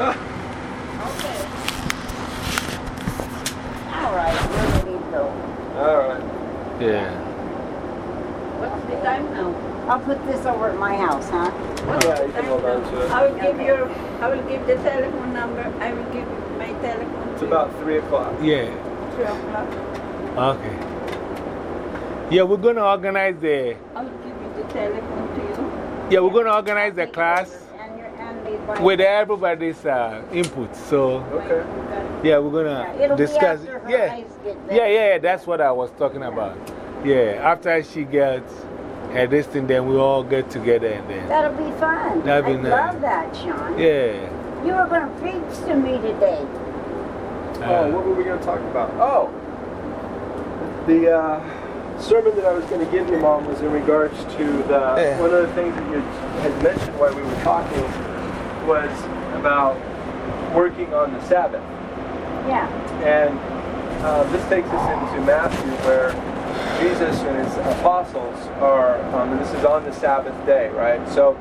Okay. All right, we're ready to go. All right. Yeah. What's the time now? I'll put this over at my house, huh? What's Yeah, you can hold on to it. I will give your, I will give the telephone number, I will give my telephone It's about 3 o'clock. Yeah. Three o'clock. Okay. Yeah, we're going to organize the, I will give you the telephone to you. yeah, we're going to organize the class And your, and the advice. With everybody's uh, input. So, Okay. yeah, we're going to It'll discuss. Yeah. Yeah, yeah, yeah, that's what I was talking about. Yeah, after she gets her this thing, then we all get together and then. That'll be fun. That'll be I nice. love that, Sean. Yeah. You were going to preach to me today. Oh, Uh, what were we going to talk about? Oh, the uh, sermon that I was going to give you, Mom, was in regards to the. Yeah. One of the things that you had mentioned while we were talking was about working on the Sabbath. Yeah. And uh, this takes us into Matthew, where Jesus and his apostles are, um, and this is on the Sabbath day, right? So,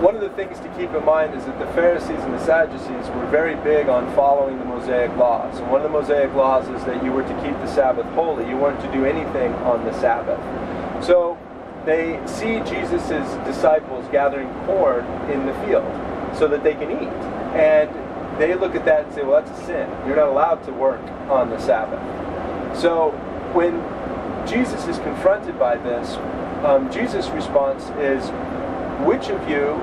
one of the things to keep in mind is that the Pharisees and the Sadducees were very big on following the Mosaic laws. And one of the Mosaic laws is that you were to keep the Sabbath holy. You weren't to do anything on the Sabbath. So, they see Jesus' disciples gathering corn in the field so that they can eat. And they look at that and say, well, that's a sin. You're not allowed to work on the Sabbath. So when Jesus is confronted by this, um, Jesus' response is, which of you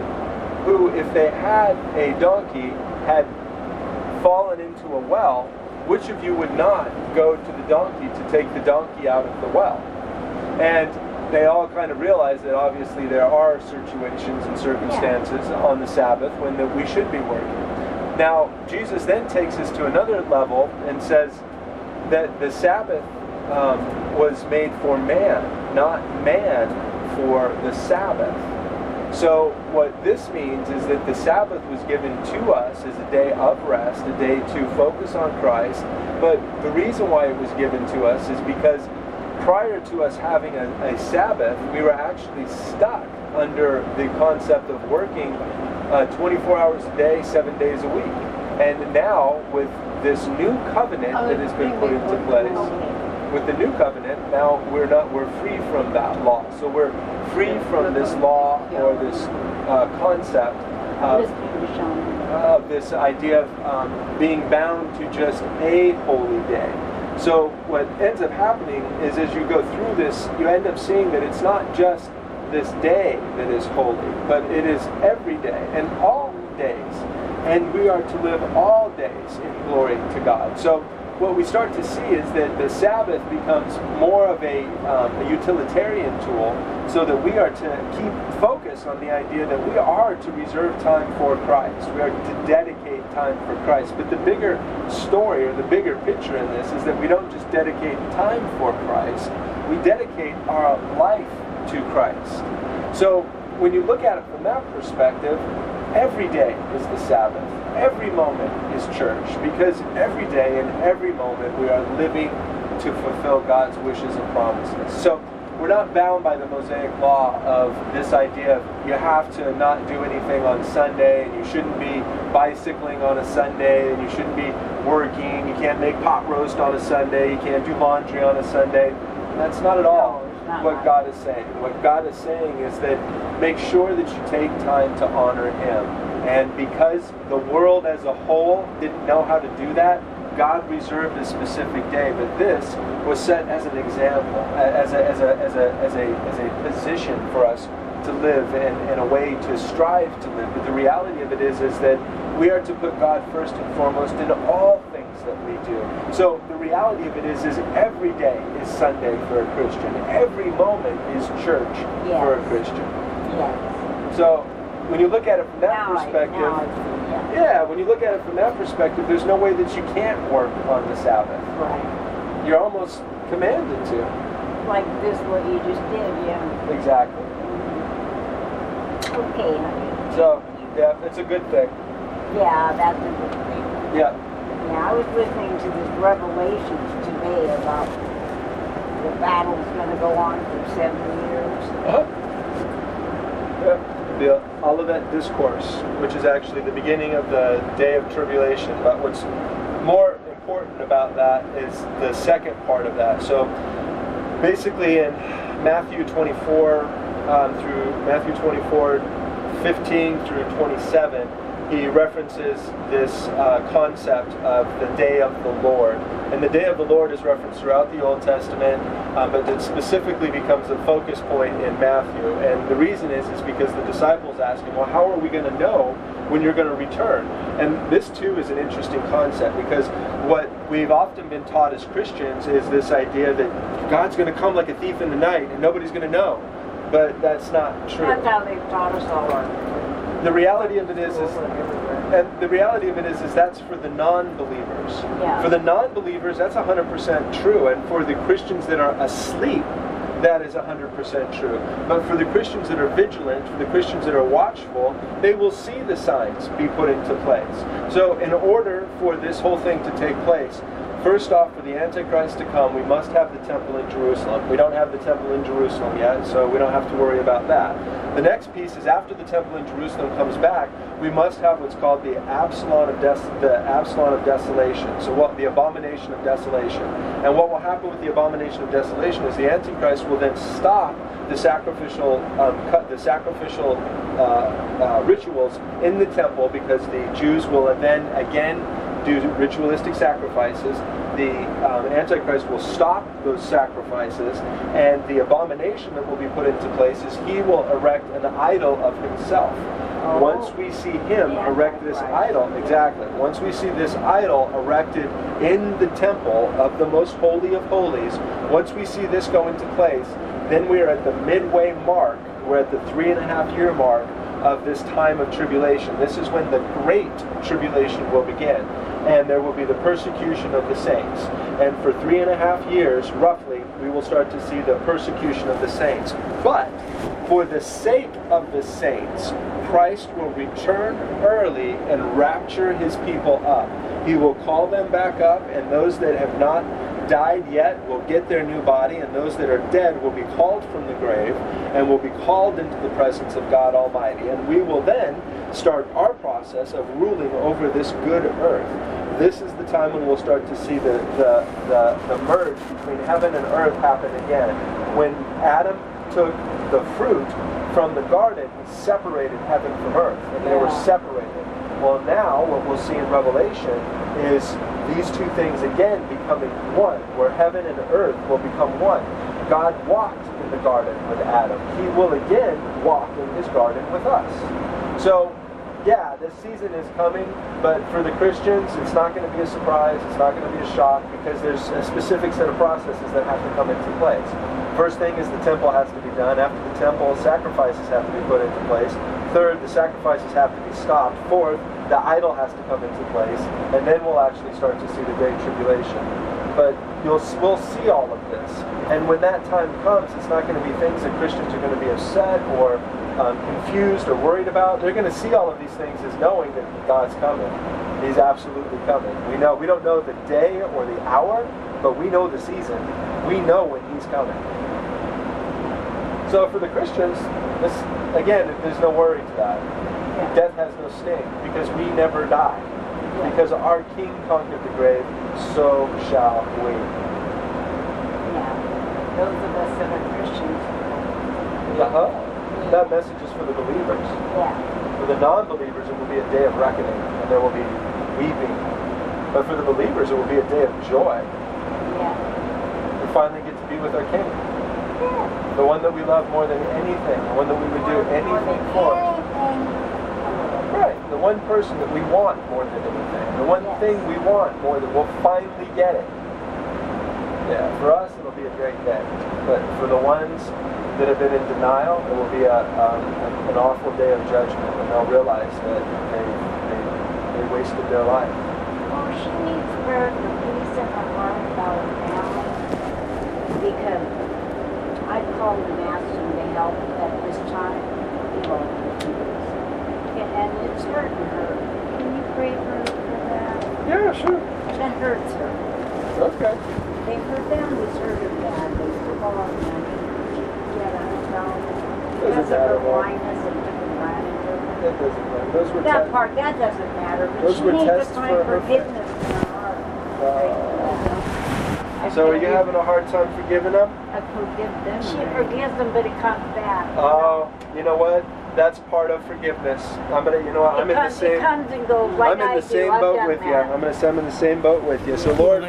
who, if they had a donkey, had fallen into a well, which of you would not go to the donkey to take the donkey out of the well? And they all kind of realize that obviously there are situations and circumstances on the Sabbath when that we should be working. Now, Jesus then takes us to another level and says that the Sabbath um, was made for man, not man for the Sabbath. So, what this means is that the Sabbath was given to us as a day of rest, a day to focus on Christ. But the reason why it was given to us is because prior to us having a, a Sabbath, we were actually stuck under the concept of working uh, 24 hours a day, seven days a week. And now, with this new covenant that has been put into place, with the new covenant, now we're not we're free from that law. So we're free from this law or this uh, concept of, Listen to Sean. of this idea of um, being bound to just a holy day. So what ends up happening is as you go through this, you end up seeing that it's not just this day that is holy, but it is every day and all days. And we are to live all days in glory to God. So what we start to see is that the Sabbath becomes more of a, um, a utilitarian tool so that we are to keep focus on the idea that we are to reserve time for Christ. We are to dedicate time for Christ. But the bigger story or the bigger picture in this is that we don't just dedicate time for Christ, we dedicate our life to Christ. So when you look at it from that perspective, every day is the Sabbath. Every moment is church because every day and every moment we are living to fulfill God's wishes and promises. So we're not bound by the Mosaic law of this idea of you have to not do anything on Sunday and you shouldn't be bicycling on a Sunday and you shouldn't be working. You can't make pot roast on a Sunday. You can't do laundry on a Sunday. That's not at all what God is saying. What God is saying is that make sure that you take time to honor Him. And because the world as a whole didn't know how to do that, God reserved a specific day. But this was set as an example, as a, as a, as a, as a, as a position for us to live and, and a way to strive to live. But the reality of it is, is that we are to put God first and foremost in all things that we do. So the reality of it is, is every day is Sunday for a Christian. Every moment is church for a Christian. Yes. So when you look at it from that Now I- perspective, now I yeah. yeah, when you look at it from that perspective, there's no way that you can't work on the Sabbath. Right. You're almost commanded to. Like this, what you just did, yeah. Exactly. Okay, honey. So, yeah, it's a good thing. Yeah, that's a good thing. Yeah. Yeah, I was listening to this Revelations today about the battle's going to go on for seven years. Uh-huh. Yeah. The Olivet Discourse, which is actually the beginning of the day of tribulation. But what's more important about that is the second part of that. So basically, in Matthew 24 um, through Matthew 24, 15 through 27, he references this uh, concept of the day of the Lord. And the day of the Lord is referenced throughout the Old Testament, um, but it specifically becomes a focus point in Matthew. And the reason is, is because the disciples ask him, well, how are we going to know when you're going to return? And this too is an interesting concept because what we've often been taught as Christians is this idea that God's going to come like a thief in the night and nobody's going to know. But that's not true. That's how they've taught us all our The reality of it is, is and the reality of it is, is that's for the non-believers. Yeah. For the non-believers, that's 100% true, and for the Christians that are asleep, that is 100% true. But for the Christians that are vigilant, for the Christians that are watchful, they will see the signs be put into place. So, in order for this whole thing to take place, First off, for the Antichrist to come, we must have the temple in Jerusalem. We don't have the temple in Jerusalem yet, so we don't have to worry about that. The next piece is after the temple in Jerusalem comes back, we must have what's called the Absalom of, Des- the Absalom of desolation. So what the abomination of desolation. And what will happen with the abomination of desolation is the Antichrist will then stop the sacrificial um, cut, the sacrificial uh, uh, rituals in the temple because the Jews will then again do ritualistic sacrifices. The um, Antichrist will stop those sacrifices, and the abomination that will be put into place is he will erect an idol of himself. Oh. Once we see him The erect this Antichrist. idol, exactly. Once we see this idol erected in the temple of the most holy of holies, once we see this go into place, then we are at the midway mark. We're at the three and a half year mark of this time of tribulation. This is when the great tribulation will begin. And there will be the persecution of the saints. And for three and a half years, roughly, we will start to see the persecution of the saints. But for the sake of the saints, Christ will return early and rapture his people up. He will call them back up, and those that have not died yet will get their new body, and those that are dead will be called from the grave and will be called into the presence of God Almighty. And we will then start our process of ruling over this good earth. This is the time when we'll start to see the, the, the, the merge between heaven and earth happen again. When Adam took the fruit from the garden, he separated heaven from earth, and they were separated. Well, now what we'll see in Revelation is these two things again becoming one, where heaven and earth will become one. God walked in the garden with Adam. He will again walk in his garden with us. So, yeah, this season is coming, but for the Christians, it's not going to be a surprise. It's not going to be a shock because there's a specific set of processes that have to come into place. First thing is the temple has to be done. After the temple, sacrifices have to be put into place. Third, the sacrifices have to be stopped. Fourth, the idol has to come into place. And then we'll actually start to see the Great Tribulation. But you'll, we'll see all of this. And when that time comes, it's not going to be things that Christians are going to be upset or um, confused or worried about. They're going to see all of these things as knowing that God's coming. He's absolutely coming. We know we don't know the day or the hour, but we know the season. We know when He's coming. So for the Christians, this again, there's no worry to that. Death has no sting because we never die. Because our King conquered the grave, so shall we. Yeah. Those of us that are Christians. Uh-huh. That message is for the believers. Yeah. For the non-believers, it will be a day of reckoning, and there will be weeping. But for the believers, it will be a day of joy. Yeah. We finally get to be with our King, Yeah. the one that we love more than anything, the one that we would do anything for. Right, the one person that we want more than anything, the one Yes. thing we want more than we'll finally get it. Yeah, for us it'll be a great day, but for the ones that have been in denial, it will be a, um, an awful day of judgment, and they'll realize that they, they, they wasted their life. Well, she needs prayer for peace in her heart about her family. Because I called and asked him to help at this time. And her. Can you pray for for that? Yeah, sure. That hurts her. Okay. They, her family's hurting badly. We've all, I mean, yeah, I don't know. Because of her blindness and different that doesn't matter. Those were That part, that doesn't matter, but Those she were needs to tests find for her forgiveness in her heart. I uh, So are you having a hard time forgiving them? I forgive them. She already. forgives them, but it comes back. Oh, you know what? That's part of forgiveness. I'm gonna, you know what? I'm it in the same. It comes and goes like I'm in I the do. same I've boat done with you. that. I'm gonna say I'm in the same boat with you. So Lord,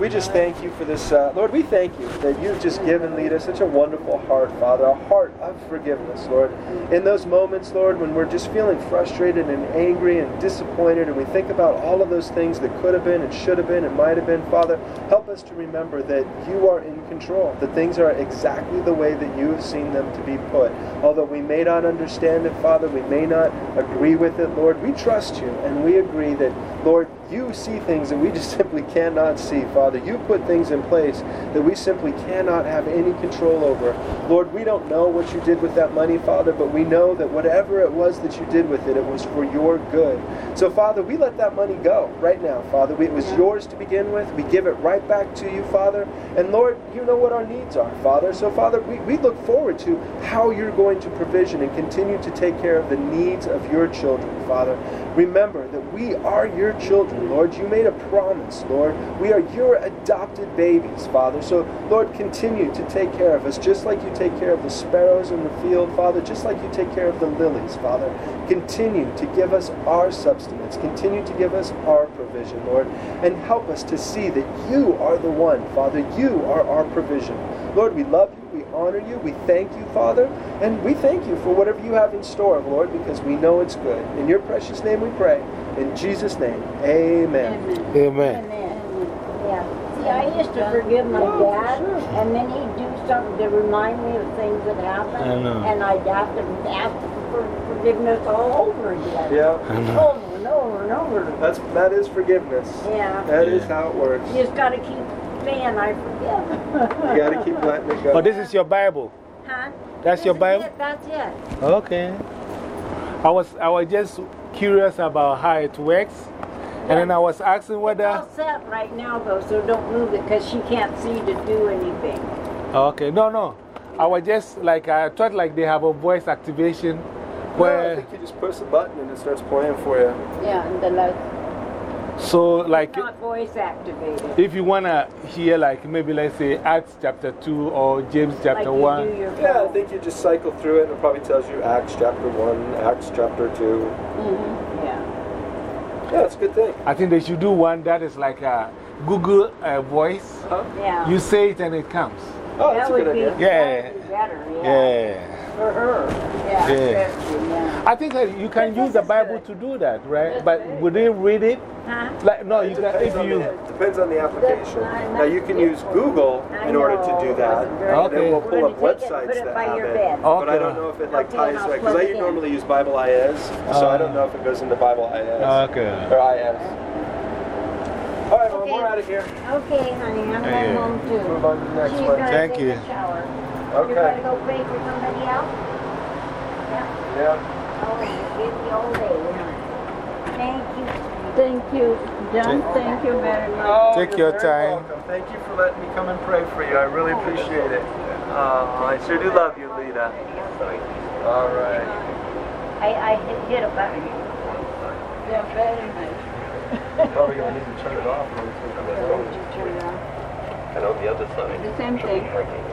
we just thank you for this. Uh, Lord, we thank you that you've just given Lita such a wonderful heart, Father, a heart of forgiveness, Lord. In those moments, Lord, when we're just feeling frustrated and angry and disappointed, and we think about all of those things that could have been and should have been and might have been, Father, help us to remember that you are in control. That things are exactly the way that you have seen them to be put. Although we may not understand it, Father, we may not agree with it, Lord, we trust you and we agree that, Lord, you see things that we just simply cannot see, Father. You put things in place that we simply cannot have any control over. Lord, we don't know what you did with that money, Father, but we know that whatever it was that you did with it, it was for your good. So, Father, we let that money go right now, Father. It was yours to begin with. We give it right back to you, Father. And Lord, you know what our needs are, Father. So, Father, we, we look forward to how you're going to provision and continue to take care of the needs of your children, Father. Remember that we are your children, Lord. You made a promise, Lord. We are your adopted babies, Father. So, Lord, continue to take care of us just like you take care of the sparrows in the field, Father, just like you take care of the lilies, Father. Continue to give us our sustenance. Continue to give us our provision, Lord. And help us to see that you are the one, Father. You are our provision. Lord, we love you. We honor you. We thank you, Father. And we thank you for whatever you have in store, Lord, because we know it's good. In your precious name we pray. In Jesus' name, amen. Amen. Amen. Amen. Yeah. See, I used to forgive my oh, dad, and then he'd do something to remind me of things that happened. I. And I'd have to ask for forgiveness all over again. Yeah, I know. Over and over and over. that's that is forgiveness. Yeah. That is Yeah. how it works. You just got to keep saying, I forgive. You got to keep letting it go. Oh, this is your Bible. Huh? That's your This is Bible? it, That's it. Okay. I was, I was just curious about how it works. And then I was asking It's whether. all set right now, though, so don't move it because she can't see to do anything. Okay, no, no. I was just like, I thought like they have a voice activation No, I where. think you just push the button and it starts playing for you. Yeah, and the light. So, like, voice activated. if you want to hear, like, maybe let's say Acts chapter 2 or James chapter you 1. Yeah, I think you just cycle through it and it probably tells you Acts chapter 1, Acts chapter 2. Mhm, Yeah. Yeah, it's a good thing. I think they should do one that is like a Google uh, voice. Huh? Yeah. You say it and it comes. Oh, that's that a would good be, idea. Yeah. be better, yeah. Yeah. For her. Yeah. Yeah. yeah. I think that you can use the Bible to do that, right? But would they read it? Huh? Like, no, you can, Depends if you. the, depends on the application. Now, you can use Google in order to do that. that's very And Okay. then we'll pull up take it and websites it that by have it. bed. But I don't know if it like ties I'll to it. Because I normally use Bible.is. So I don't Uh. know if it goes into Bible.is. Okay. Or IS. All right, well, Okay. we're out of here. Okay, honey, I'm going home too. Move on to the next She's one. gonna Thank take you. A. Okay. You're gonna go pray for somebody else? Yeah. Yeah. Oh, you give the old lady, huh? Thank you. Thank you, John. Thank you very much. Oh, Take your very time. welcome. Thank you for letting me come and pray for you. I really appreciate it. Uh, I sure do love you, Lita. All right. I, I hit, hit a button. Yeah, very nice. Probably gonna need to turn it off. when we take Why this don't you turn it on? And on the other side, The same thing.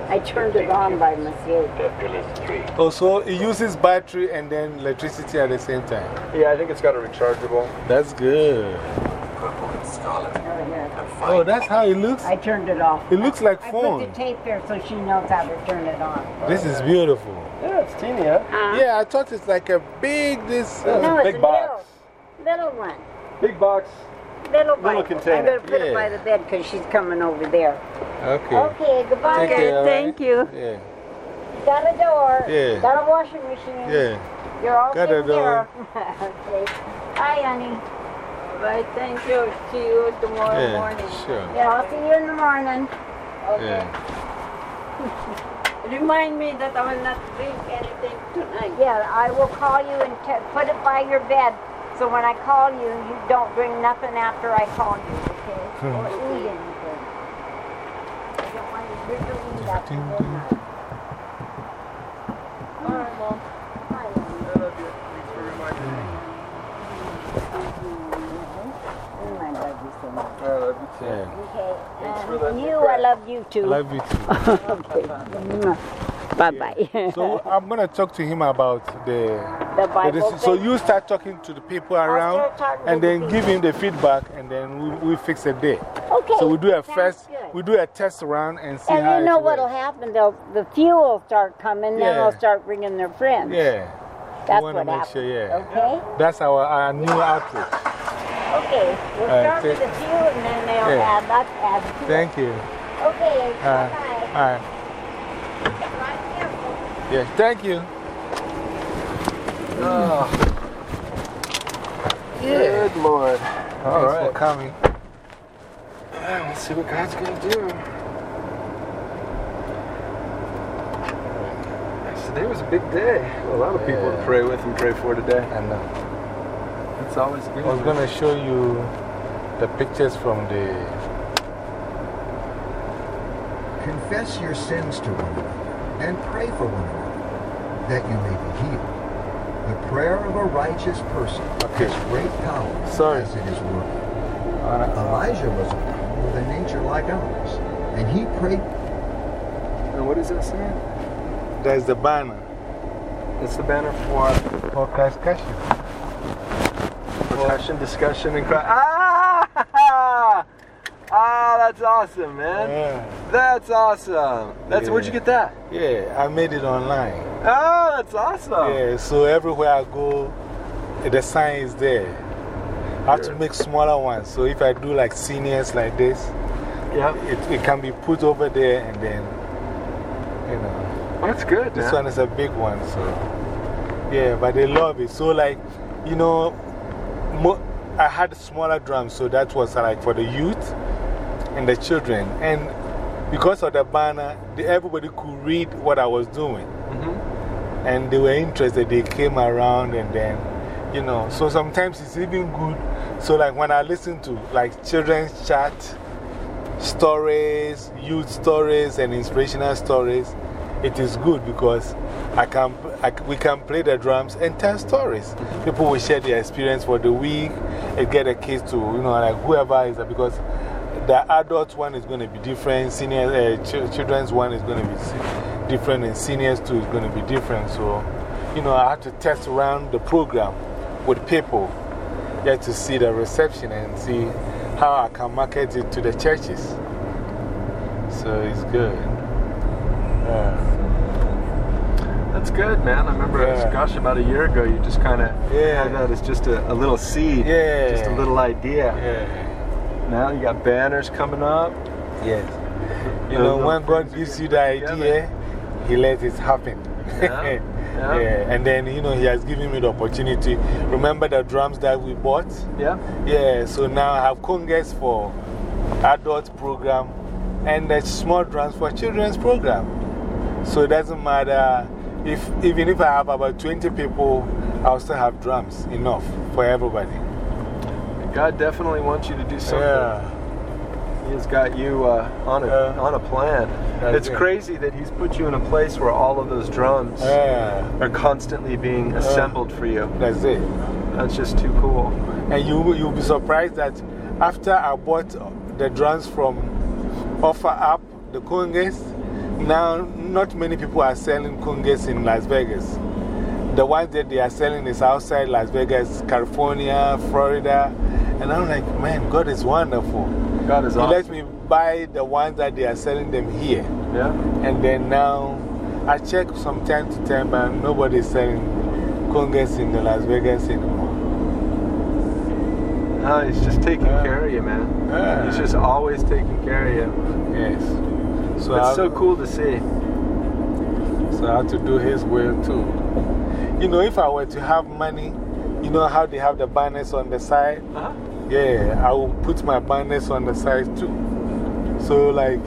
I turned it on by mistake. Death. Oh, so it uses battery and then electricity at the same time. Yeah, I think it's got a rechargeable. That's good. Purple and scarlet. Oh, here. Oh, that's how it looks? I turned it off. It looks like I put phone. the tape there so she knows how to turn it on. This is beautiful. Yeah, it's teeny, huh? Uh-huh. Yeah, I thought it's like a big, this. Yeah. No, it's big box. little. Little one. Big box. Little, Little Bible. container. I'm going to put Yeah. it by the bed because she's coming over there. Okay. Okay, goodbye. Take Okay, care, thank you. Yeah. Got a door. Yeah. Got a washing machine. Yeah. You're all Got a door. okay. Hi, honey. Bye, thank you. See you tomorrow Yeah. morning. Sure. Yeah, I'll see you in the morning. Okay. Yeah. Remind me that I will not drink anything tonight. Yeah, I will call you and put it by your bed. So when I call you, you don't bring nothing after I call you, okay? Hmm. Or eat anything. I don't want you to eat after midnight. All right, Mom. Thanks for reminding me. I love you so much. I love you too. Okay. You, I love you too. I love you too. okay. Bye bye. so I'm going to talk to him about the the the Bible. this- so you start talking to the people around and to the then give him the feedback and then we, we fix a day. Okay. So we do a first, good. we do a test round and see And how you know what'll happen? They'll, the few will start coming, then they'll start bringing their friends. Yeah. That's wanna what make happens. sure, yeah. Okay? That's our, our new outreach. Okay. We'll start with thank- a few and then they'll Yeah. add, add it. Thank you. Okay. Uh, bye all right. bye. Yes, thank you. Oh. Good Lord. All Thanks right. for coming. Well, Let's see what God's going to do. Today was a big day. A lot of people to pray with and pray for today. I know. It's always good. I was going to show you the pictures from the. Confess your sins to one another and pray for one another, that you may be healed. The prayer of a righteous person Okay. has great power Sorry. as it is working. Elijah was a man with a nature like ours, and he prayed And what is that saying? That's the banner It's the banner for for Christ Cashew. percussion, discussion, and cry. Ah! Ah, that's awesome, man. Yeah. That's awesome. That's, Where'd you get that? Yeah, I made it online. Oh, that's awesome. Yeah, so everywhere I go, the sign is there. I have to make smaller ones. So if I do like seniors like this, Yeah. it, it can be put over there and then, you know. That's good, This man. one is a big one, so. Yeah, but they love it. So, like, you know, I had smaller drums, so that was like for the youth and the children. And because of the banner, the, everybody could read what I was doing. -hmm. And they were interested. They came around and then, you know, so sometimes it's even good. So, like, when I listen to like children's chat, stories, youth stories, and inspirational stories, it is good because I can, I, we can play the drums and tell stories. People will share their experience for the week and get the kids to, you know, like whoever is there because the adult one is going to be different, senior, uh, ch children's one is going to be different, and seniors too is going to be different. So, you know, I have to test around the program with people get to see the reception and see how I can market it to the churches. So it's good. Yeah. That's good, man. I remember, Yeah. gosh, about a year ago, you just kind of Yeah. had that as just a, a little seed. Yeah. Just a little idea. Yeah. Now you got banners coming up. Yes. You know, when God gives you the idea, He lets it happen. Yeah. Yeah. Yeah. And then, you know, He has given me the opportunity. Remember the drums that we bought? Yeah. Yeah, so now I have congas for adult program and the small drums for children's program. So it doesn't matter if, even if I have about 20 people, I'll still have drums enough for everybody. God definitely wants you to do something. Yeah. He has got you uh, on, a, Yeah. on a plan. It's crazy that He's put you in a place where all of those drums Yeah, are constantly being assembled for you. that's it. That's just too cool. And you, you'll be surprised that after I bought the drums from OfferUp, the congas, now not many people are selling congas in Las Vegas. The ones that they are selling is outside Las Vegas, California, Florida. And I'm like, man, God is wonderful. God is He awesome. lets me buy the ones that they are selling them here. Yeah. And then now I check from time to time, but nobody is selling congas in the Las Vegas anymore. No, he's just taking care of you, man. Yeah. He's just always taking care of you. Yes. So It's so cool to see. So I have to do His will too. You know, if I were to have money, you know how they have the banners on the side? Huh? Yeah, I will put my banners on the side too. So, like,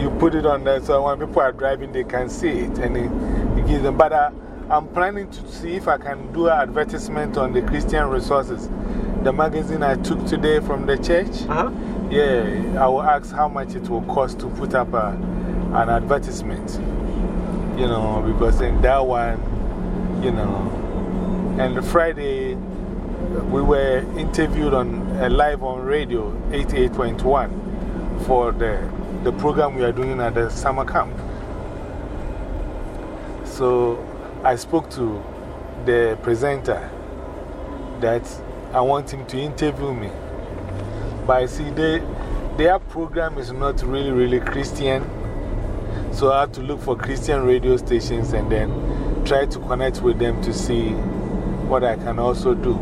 you put it on there so when people are driving, they can see it and it, it gives them. But I, I'm planning to see if I can do an advertisement on the Christian Resources, the magazine I took today from the church. Uh huh. Yeah, I will ask how much it will cost to put up a, an advertisement. You know, because in that one, you know, and Friday, we were interviewed on uh, live on radio 88.1 for the, the program we are doing at the summer camp. So I spoke to the presenter that I want him to interview me. But I see they, their program is not really, really Christian. So I have to look for Christian radio stations and then try to connect with them to see what I can also do.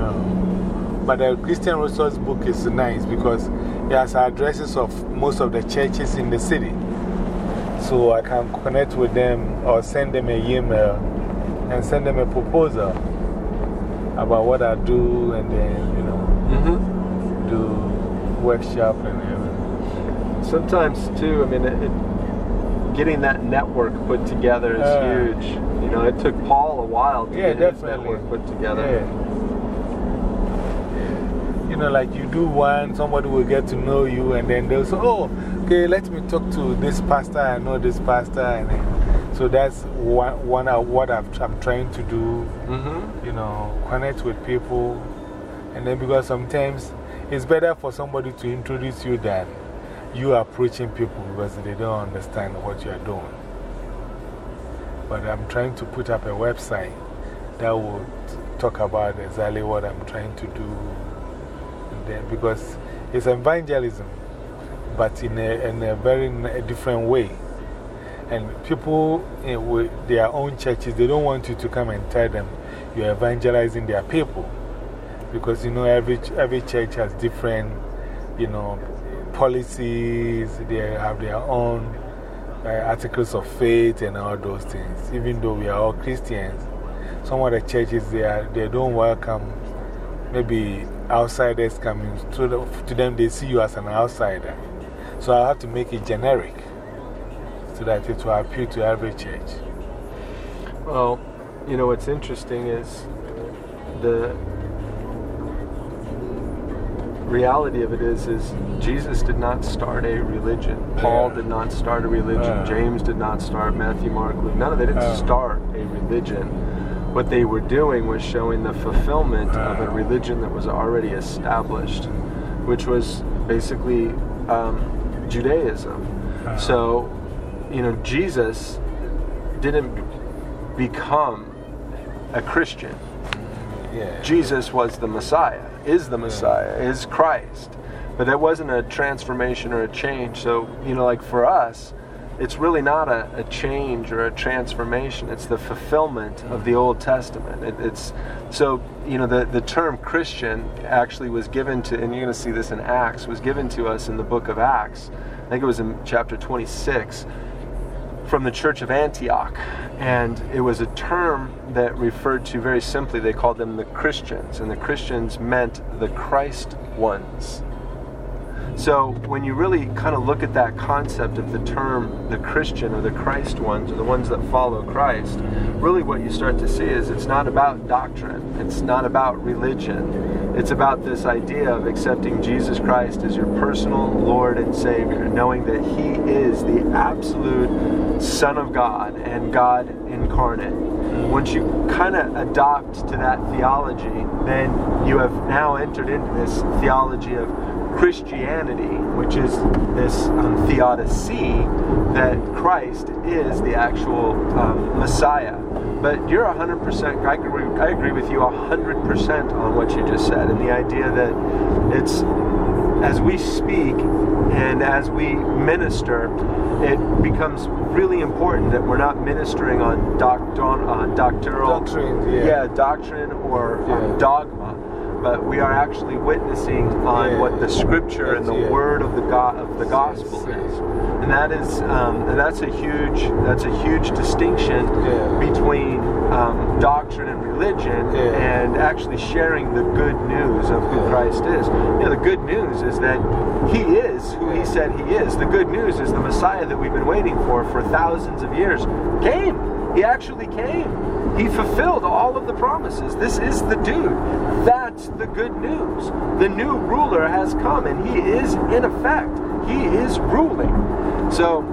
Um, but the Christian Resource book is nice because it has addresses of most of the churches in the city. So I can connect with them or send them an email and send them a proposal about what I do and then, you know, -hmm. do workshop and everything. Sometimes, too, I mean, it, it, getting that network put together is Uh, huge. You know, it took Paul a while to Yeah, get his network put together. Yeah. You know, like you do one, somebody will get to know you, and then they'll say, Oh, okay, let me talk to this pastor. I know this pastor. And then, so that's one, one of what I've, I'm trying to do, -hmm. you know, connect with people. And then because sometimes it's better for somebody to introduce you than you approaching people because they don't understand what you are doing. But I'm trying to put up a website that will talk about exactly what I'm trying to do. Then, because it's evangelism, but in a, in a very a different way. And people eh, with their own churches, they don't want you to come and tell them you're evangelizing their people. Because, you know, every, every church has different, you know, policies, they have their own uh, articles of faith and all those things. Even though we are all Christians, some of the churches, they, are, they don't welcome maybe outsiders coming. To, the, to them, they see you as an outsider. So I have to make it generic so that it will appeal to every church. Well, you know, what's interesting is the reality of it is, is Jesus did not start a religion. Paul Yeah. did not start a religion. Yeah. James did not start Matthew, Mark, Luke. None of they didn't Yeah. start a religion. What they were doing was showing the fulfillment of a uh. religion that was already established, which was basically um, Judaism. Yeah. So, you know, Jesus didn't become a Christian. Yeah. Jesus was the Messiah, is the Messiah, is Christ. But that wasn't a transformation or a change. So, you know, like for us, it's really not a, a change or a transformation. It's the fulfillment of the Old Testament. It, it's so, you know, the, the term Christian actually was given to, and you're going to see this in Acts, was given to us in the book of Acts. I think it was in chapter 26 from the church of Antioch. And it was a term that referred to very simply, they called them the Christians. And the Christians meant the Christ ones. So when you really kind of look at that concept of the term the Christian or the Christ ones or the ones that follow Christ, really what you start to see is it's not about doctrine, it's not about religion. It's about this idea of accepting Jesus Christ as your personal Lord and Savior, knowing that He is the absolute Son of God and God incarnate. Once you kind of adopt to that theology, then you have now entered into this theology of Christianity, which is this um, theodicy that Christ is the actual um, Messiah. But you're 100%, I agree, I agree with you 100% on what you just said, and the idea that it's as we speak and as we minister, it becomes really important that we're not ministering on doctrin, on doctoral, Doctrine, yeah. doctrine or Yeah. dogma, but we are actually witnessing on Yeah. what the Scripture and the yeah. Word of the God of the Gospel yes. is, and that is um, and that's a huge that's a huge distinction Yeah. between um, doctrine and religion and actually sharing the good news of who. Christ is. You know, the good news is that He is who He said He is. The good news is the Messiah that we've been waiting for for thousands of years came. He actually came. He fulfilled all of the promises. This is the dude. That's the good news. The new ruler has come and he is in effect. He is ruling. So,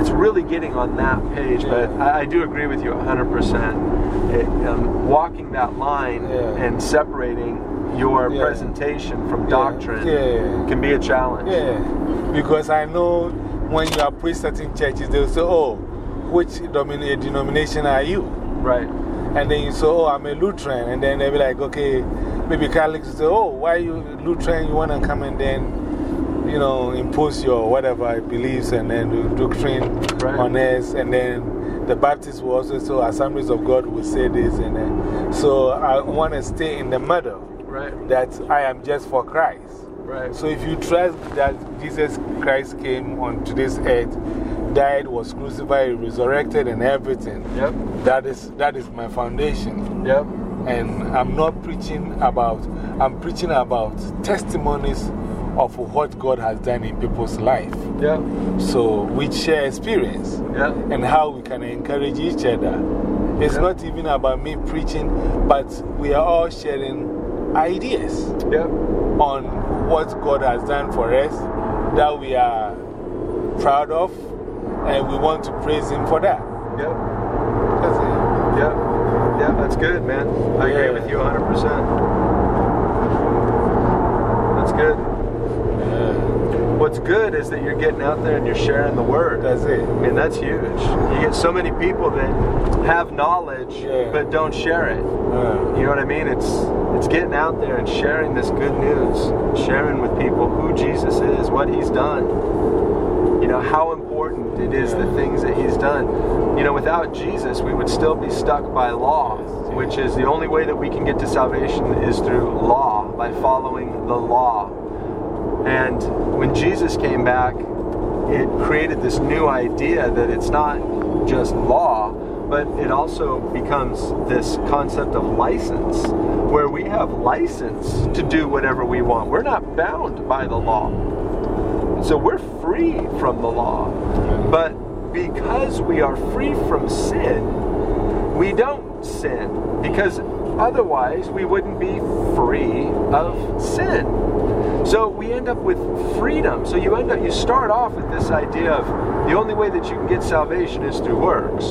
it's really getting on that page. But I, I do agree with you 100%. It, um, walking that line Yeah. and separating your Yeah. presentation from Yeah. doctrine Yeah. can be a challenge. Yeah, because I know when you approach certain churches, they'll say, Oh, which denomination are you? Right. And then you say, Oh, I'm a Lutheran. And then they'll be like, Okay, maybe Catholics will say, Oh, why you Lutheran? You want to come and then, you know, impose your whatever beliefs and then do doctrine Right. on us. And then the Baptists will also say, Assemblies of God will say this. And then, so I want to stay in the middle Right. that I am just for Christ. Right. So if you trust that Jesus Christ came onto this earth, died, was crucified, resurrected, and everything, Yep. that is, that is my foundation. Yep. And I'm not preaching about, I'm preaching about testimonies of what God has done in people's life. Yep. So we share experience Yep. and how we can encourage each other. It's Yeah. not even about me preaching, but we are all sharing ideas Yep. on what God has done for us that we are proud of, and we want to praise Him for that. Yep. That's it. Yep. Yep. That's good, man. I agree with you 100%. That's good. What's good is that you're getting out there and you're sharing the word. That's it. I mean, that's huge. You get so many people that have knowledge Yeah. but don't share it. You know what I mean? It's it's getting out there and sharing this good news, sharing with people who Jesus is, what he's done. You know, how important it is the things that he's done. You know, without Jesus, we would still be stuck by law, which is the only way that we can get to salvation is through law, by following the law. And when Jesus came back, it created this new idea that it's not just law, but it also becomes this concept of license, where we have license to do whatever we want. We're not bound by the law. So we're free from the law. But because we are free from sin, we don't sin. Because otherwise, we wouldn't be free of sin. So we end up with freedom. So you end up, you start off with this idea of the only way that you can get salvation is through works,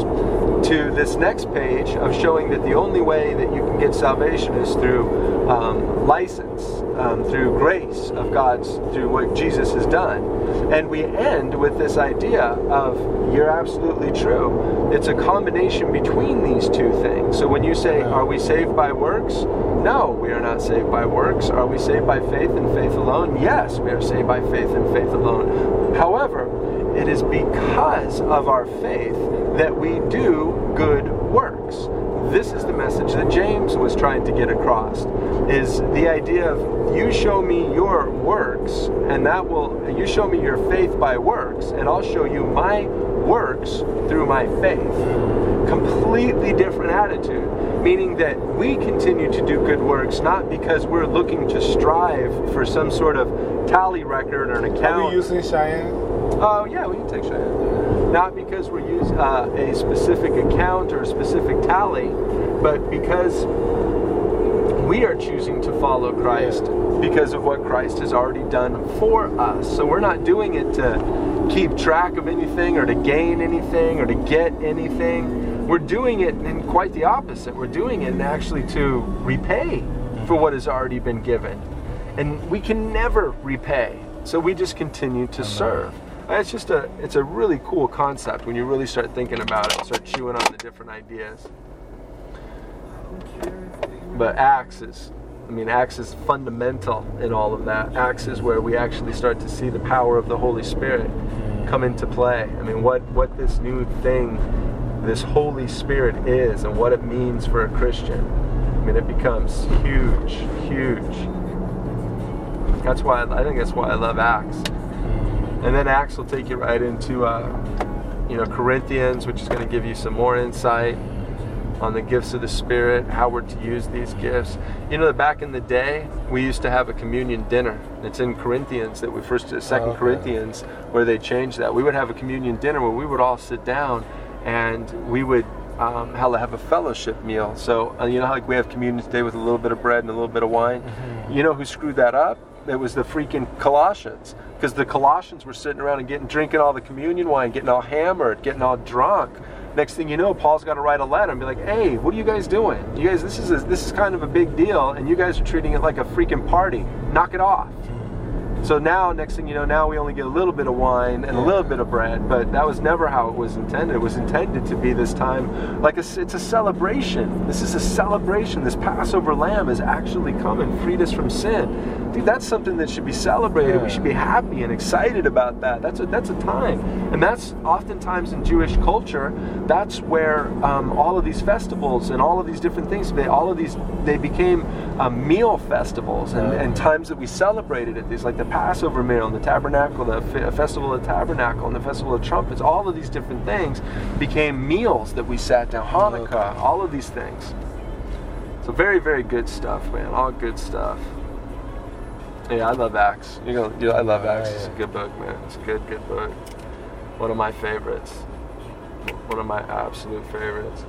to this next page of showing that the only way that you can get salvation is through um, license, um, through grace of God's, through what Jesus has done. And we end with this idea of you're absolutely true. It's a combination between these two things. So when you say, Are we saved by works? No, we are not saved by works. Are we saved by faith and faith alone? Yes, we are saved by faith and faith alone. However, it is because of our faith that we do good works. This is the message that James was trying to get across is the idea of you show me your works and that will you show me your faith by works and I'll show you my works through my faith. Completely different attitude, meaning that we continue to do good works not because we're looking to strive for some sort of tally record or an account. are we using Cheyenne? Oh, yeah, we can take Cheyenne. Not because we use uh, a specific account or a specific tally, but because we are choosing to follow Christ because of what Christ has already done for us. So we're not doing it to keep track of anything or to gain anything or to get anything. We're doing it in quite the opposite. We're doing it actually to repay for what has already been given. And we can never repay. So we just continue to serve. It's just a it's a really cool concept when you really start thinking about it, start chewing on the different ideas. But Acts is, I mean, Acts is fundamental in all of that. Acts is where we actually start to see the power of the Holy Spirit come into play. I mean, what, what this new thing, this Holy Spirit is and what it means for a Christian. I mean, it becomes huge, huge. That's why, I think that's why I love Acts. And then Acts will take you right into, uh, you know, Corinthians, which is going to give you some more insight on the gifts of the Spirit, how we're to use these gifts. You know, back in the day, we used to have a communion dinner. It's in Corinthians that we first, Second okay. Corinthians, where they changed that. We would have a communion dinner where we would all sit down and we would um, how to have a fellowship meal. So, uh, you know how like we have communion today with a little bit of bread and a little bit of wine? Mm-hmm. You know who screwed that up? It was the freaking Colossians. Because the Colossians were sitting around and getting drinking all the communion wine, getting all hammered, getting all drunk. Next thing you know, Paul's got to write a letter and be like, "Hey, what are you guys doing? You guys, this is a, this is kind of a big deal, and you guys are treating it like a freaking party. Knock it off." So now, next thing you know, now we only get a little bit of wine and a little bit of bread, but that was never how it was intended. It was intended to be this time like a, it's a celebration. This is a celebration. This Passover lamb has actually come and freed us from sin. Dude, that's something that should be celebrated. We should be happy and excited about that. That's a that's a time, and that's oftentimes in Jewish culture. That's where um, all of these festivals and all of these different things. They all of these they became um, meal festivals and, and times that we celebrated it. These like the Passover meal and the Tabernacle, the fe- Festival of Tabernacle, and the Festival of Trumpets. All of these different things became meals that we sat down. Hanukkah, all of these things. So very very good stuff, man. All good stuff. Yeah, I love Acts. You know, you know, I love Acts. It's a good book, man. It's a good, good book. One of my favorites. One of my absolute favorites.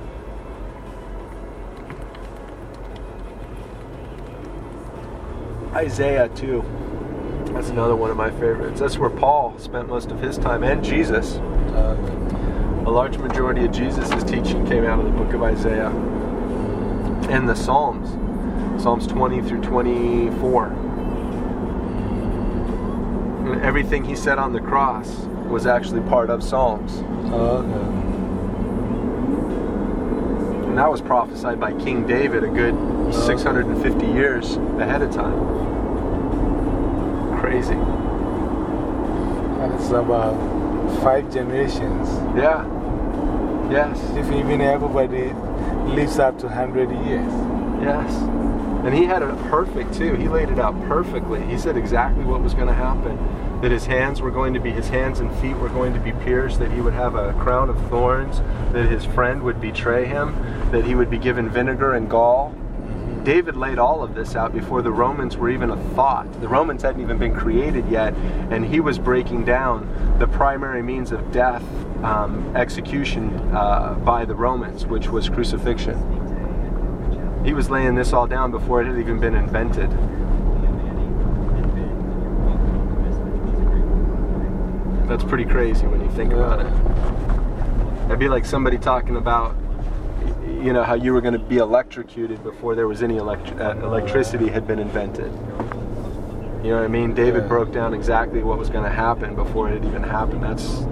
Isaiah too. That's another one of my favorites. That's where Paul spent most of his time, and Jesus. A large majority of Jesus' teaching came out of the book of Isaiah and the Psalms. Psalms 20 through 24. And everything he said on the cross was actually part of Psalms. Okay. And that was prophesied by King David a good 650 years ahead of time. Crazy. And it's about five generations. Yeah. Yes. If even everybody lives up to 100 years. Yes. And he had it perfect too. He laid it out perfectly. He said exactly what was going to happen. That his hands were going to be, his hands and feet were going to be pierced, that he would have a crown of thorns, that his friend would betray him, that he would be given vinegar and gall. David laid all of this out before the Romans were even a thought. The Romans hadn't even been created yet, and he was breaking down the primary means of death, um, execution uh, by the Romans, which was crucifixion. He was laying this all down before it had even been invented. That's pretty crazy when you think about it. It'd be like somebody talking about, you know, how you were going to be electrocuted before there was any elect- uh, electricity had been invented. You know what I mean? David Yeah. broke down exactly what was going to happen before it even happened. That's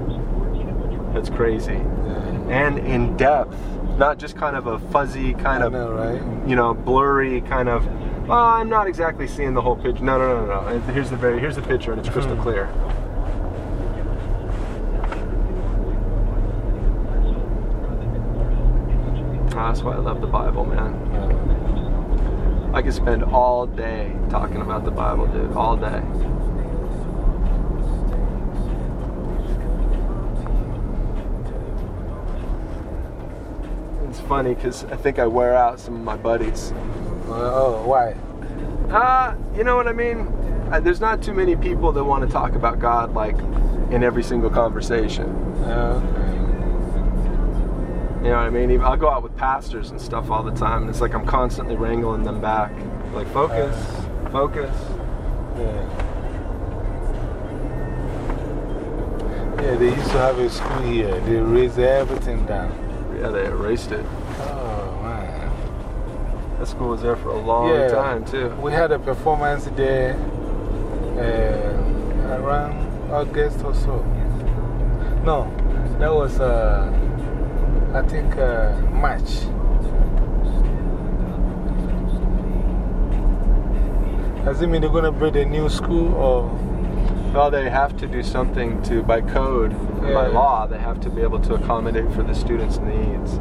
that's crazy. Yeah. And in depth, not just kind of a fuzzy kind I of know, right? you know, blurry kind of. Well, I'm not exactly seeing the whole picture. No, no, no, no. no. Here's the very here's the picture, and it's crystal clear. That's why I love the Bible, man. I could spend all day talking about the Bible, dude. All day. It's funny because I think I wear out some of my buddies. Oh, why? Uh, you know what I mean? Uh, there's not too many people that want to talk about God like in every single conversation. Okay. You know what I mean? Even- I'll go out with pastors and stuff all the time, and it's like I'm constantly wrangling them back. Like, focus, focus. Yeah. Yeah, they used to have a school here. They raised everything down. Yeah, they erased it. Oh, man. That school was there for a long Yeah. time, too. We had a performance there uh, around August or so. No, that was, uh, I think, uh, March. Does it mean they're going to build a new school or? Well, they have to do something to, by code, by law, they have to be able to accommodate for the students' needs.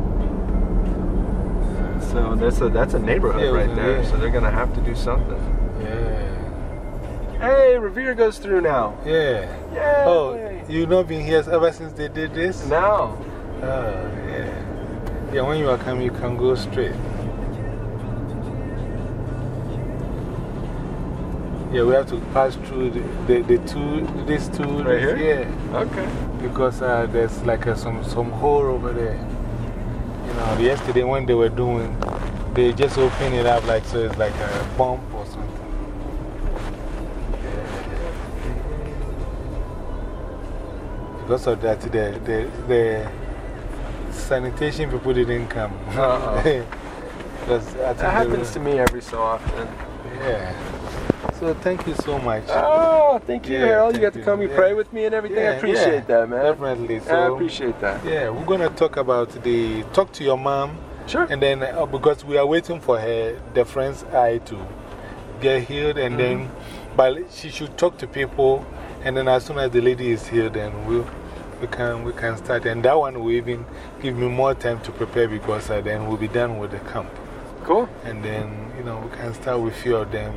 So that's a, that's a neighborhood Yeah, right there, yeah. so they're going to have to do something. Yeah. Hey, Revere goes through now. Yeah. Yay! Oh, you've not been here ever since they did this? Now. Oh, yeah. When you are coming, you can go straight. Yeah, we have to pass through the, the, the two, these two. Right here? Yeah, Okay. because uh, there's like a, some, some hole over there. You know, yesterday when they were doing, they just opened it up like so it's like a bump or something. Because of that, the, the, the sanitation people didn't come. Uh-oh. Because I think That happens to me every so often. Yeah. So thank you so much. Oh, thank you, Yeah, Harold. You got to come, you Yeah. pray with me and everything. I appreciate yeah, that, man. Definitely. I appreciate that. yeah, we're going to talk about the talk to your mom. Sure. And then, uh, because we are waiting for her, the friend's eye to get healed, and then, Mm-hmm. but she should talk to people, and then as soon as the lady is healed, then we'll, we, can, we can start. And that one will even give me more time to prepare because then we'll be done with the camp. Cool. And then, you know, we can start with few of them,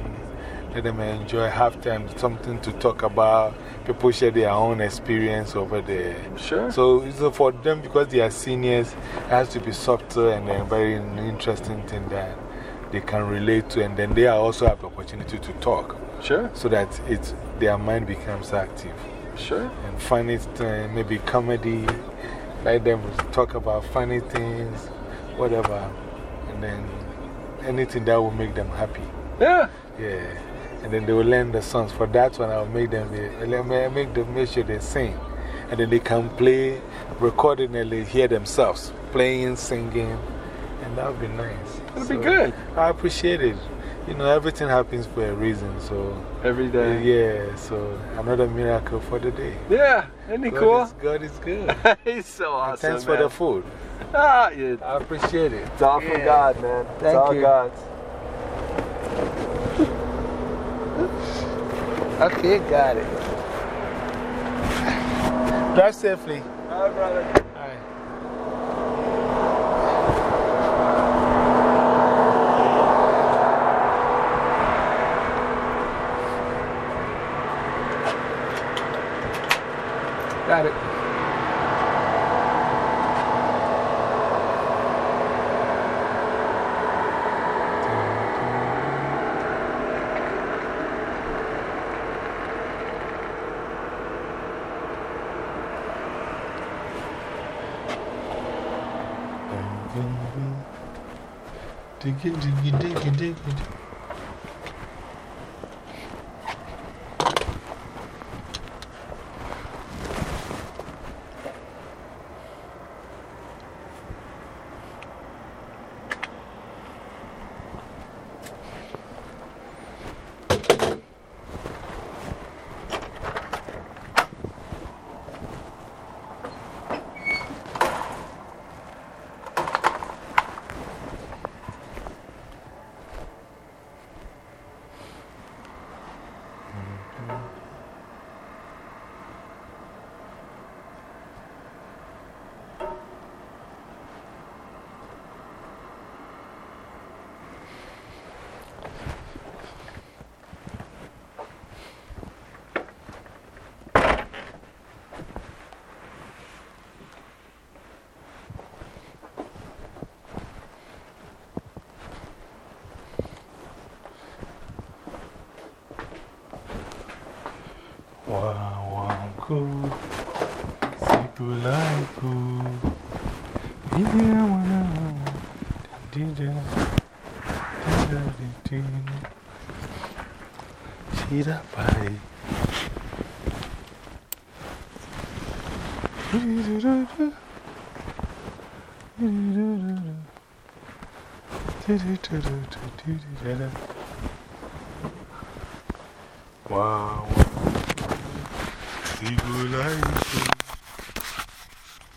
let them enjoy, have time, something to talk about. People share their own experience over there. Sure. So, so for them, because they are seniors, it has to be subtle and a very interesting thing that they can relate to. And then they also have the opportunity to talk Sure. so that it, their mind becomes active. Sure. And funny, th- maybe comedy, let them talk about funny things, whatever. And then anything that will make them happy. Yeah. Yeah. And then they will learn the songs. For that one, I'll make them, eh, they- make them make sure they sing. And then they can play, record it, and they hear themselves playing, singing. And that would be nice. That'd be good. I appreciate it. You know, everything happens for a reason. So, Every day. yeah, so another miracle for the day. Yeah. Isn't he God cool? Is, God is good. He's so And awesome. Thanks for the food. Ah, yeah. I appreciate it. It's all from God, man. It's Thank all you. God's. Okay, got it. Drive safely. All right, brother. Diggy, diggy, diggy, diggy. Wow, wow, cool. Siku laiku. Iya mana. Dida. Dida dida. Shira pai. Wow. Siku laiku.